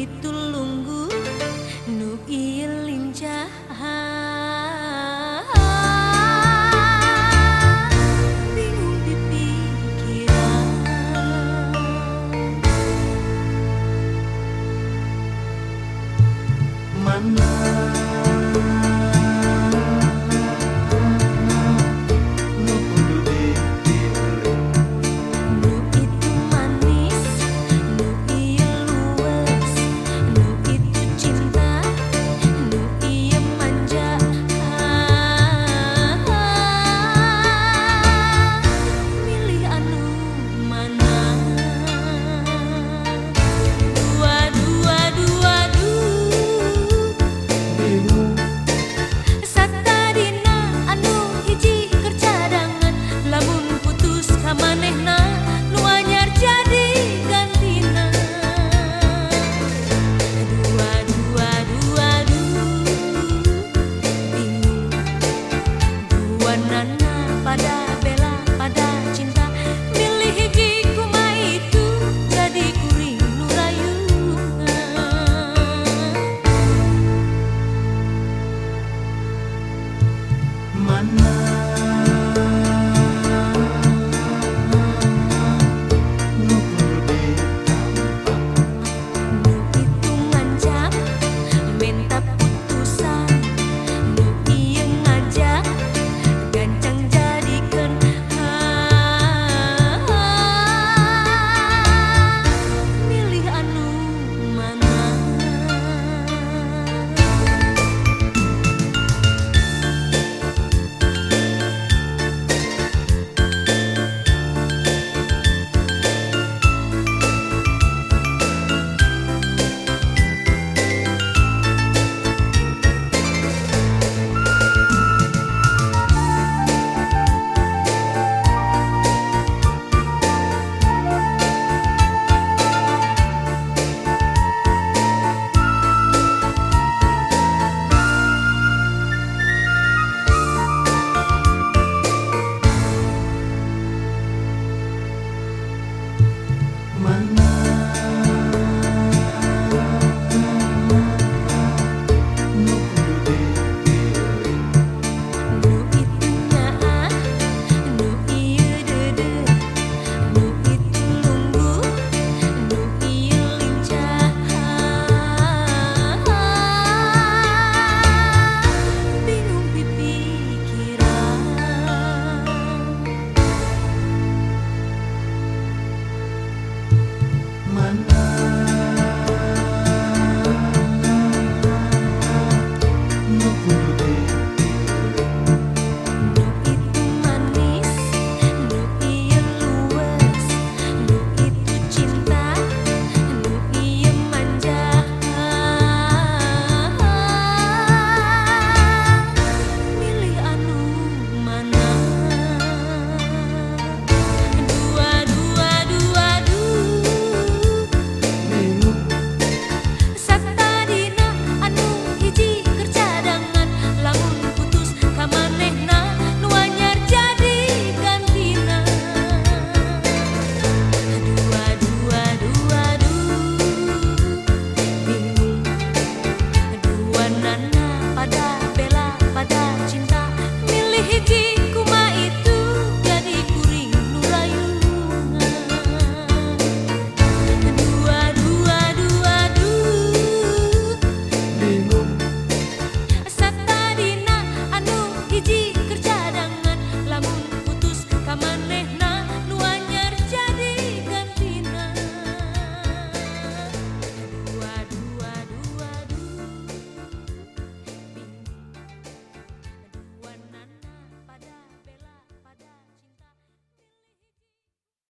itu iya lunggu Nu iya lincah nana pada